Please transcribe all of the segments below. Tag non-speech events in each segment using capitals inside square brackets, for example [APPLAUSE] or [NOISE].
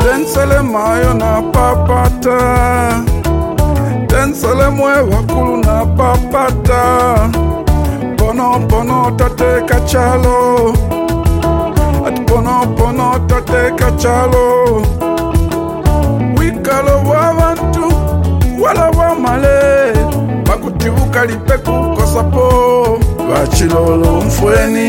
tenselema yo na papata. Tenselemo ewakulu na papata. Bono bono tate kachalo. Ati bono bono tate kachalo. Wikalo wa bantu wala wa male. Bakutibuka lipeku kukosapo bachilolo mfweni.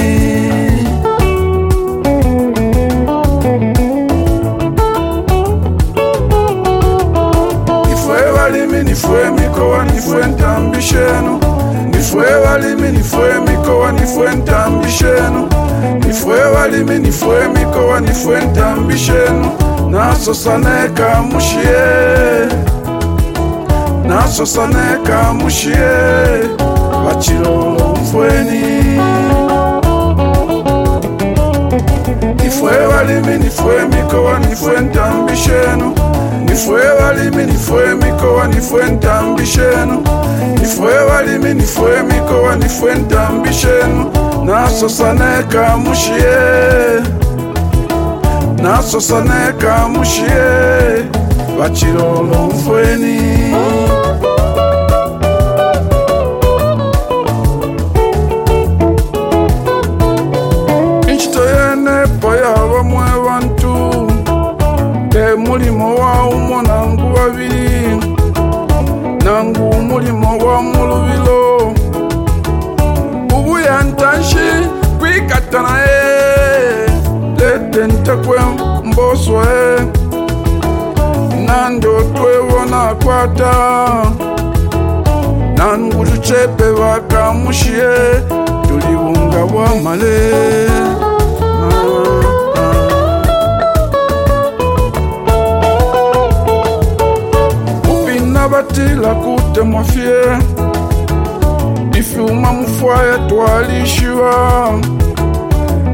Nifwe balimi nifwe mikowa nifwe ntambi shenu nifwe balimi nifwe mikowa nifwe ntambishenu nifwe balimi nifwe mikowa nifwe ntambi shenu nasosaneka mushiye nasosaneka mushiye bachilolo mfweni nifwe balimi nifwe mikowa nifwe ntambi shenu nifwe balimi nifwe mikowa nifwe ntambi shenu nifwe balimi nifwe mikowa nifwe ntambi shenu nasosaneka mushiye nasosaneka mushiye bachilolo mfweni akamushiye tuli bunga bwamale. Ubina batila kutemwa fye ifyuma mufwaya twalishiwa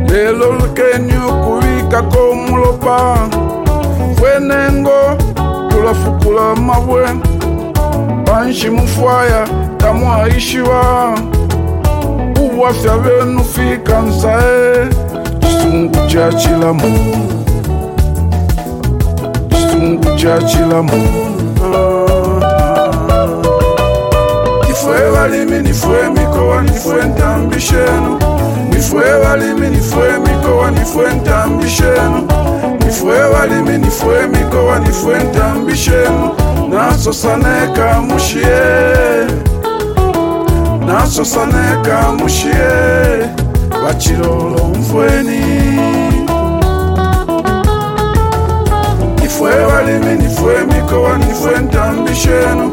lelo lukeni ukuvikako mulopa fwenengo tulafukula mabwe panshi mufwaya tamwaishiwa uwafya benu fika nsae chisungu cha chilamu chisungu cha chilamu nifwe balimi nifwe mikowa nifwe ntambishenu. Nifwe balimi nifwe mikowa nifwe ntambi shenu nifwe balimi nifwe mikowa nifwe ntambishenu. Nasosaneka mushiye nasosaneka mushiye bachilolo mfweni nifwe balimi nifwe mikowa nifwe ntambi shenu.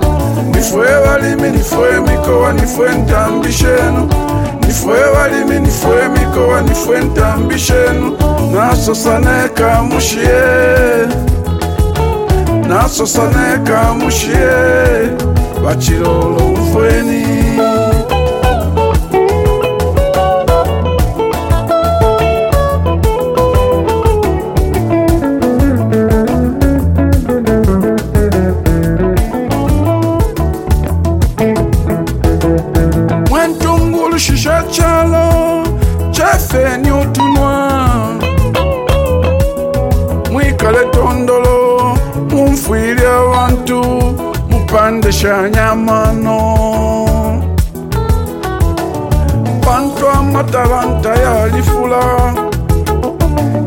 Nifwe balimi nifwe mikowa nifwe ntambi shenu. Nifwe balimi nifwe mikowa nifwe ntambi shenu. Nasosaneka mushiye nasosaneka mushiye bachilolo mfweni lushisha tshalo tshefeni utunwa. Mwikale tondolo mumfuile abantu mupande sha nyamano bantu amatalanta yalifula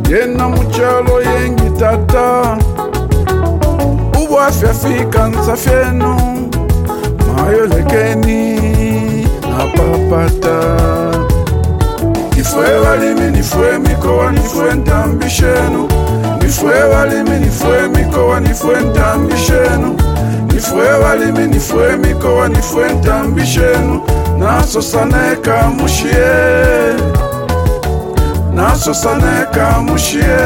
yena mutshalo yengitata ubwafyafika nsafyenu mayolekeni. Napapata nifwe balimi nifwe mikowa nifwe ntambi shenu nifwe balimi nifwe mikowa nifwe ntambi shenu nifwe balimi nifwe mikowa nifwe ntambi shenu nasosaneka mushiye nasosaneka mushiye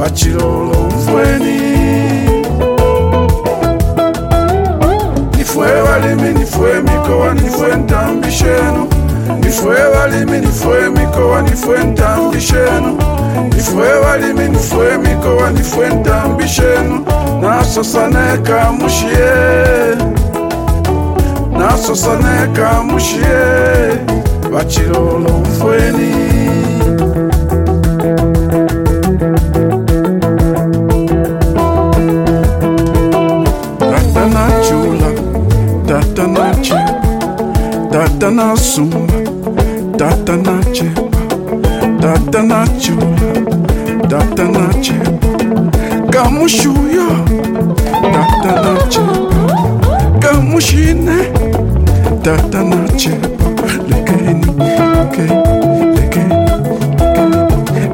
bachilolo mfweni nifue walimi nifue mikoa nifue ntambishenu nifue walimi nifue mikoa nifue ntambishenu nifue walimi nifue mikoa nifue ntambishenu nasosaneka mushiye nasosaneka tata na sumba tata na chepa tata na chula tata na chepa kamushuyo tata na chepa kamushine tata na chepa lekeni lekeni lekeni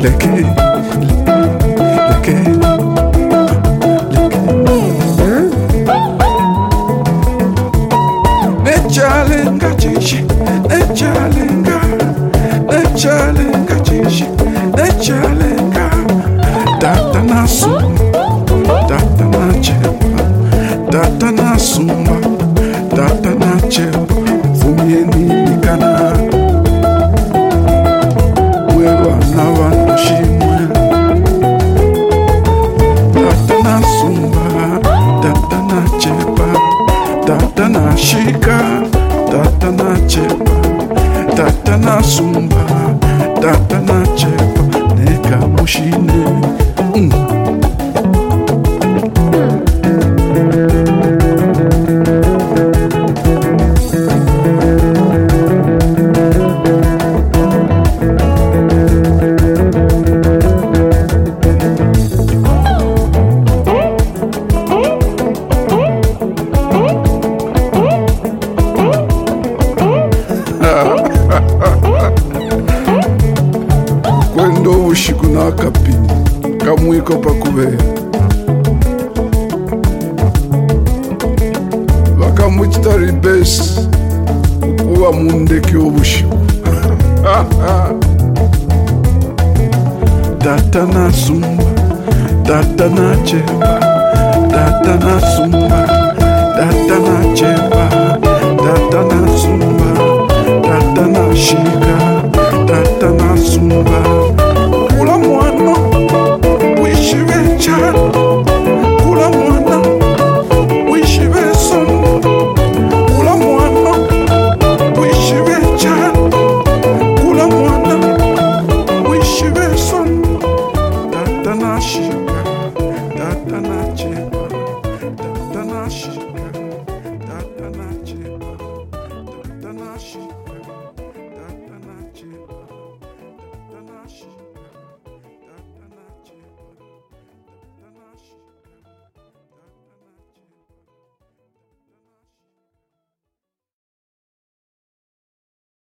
lekeni nechalenga nechalenga chishi nechalenga tata na tata na sumba tata na chepa neka mushine mm. [LAUGHS] kwenda ubushiku n'akapini kamwiko pakubera bakamwita ribesi ukuba mundeki w'ubushiku [LAUGHS] tata na sumba tata na chepa tata na sumba tata na chepa tata na sumba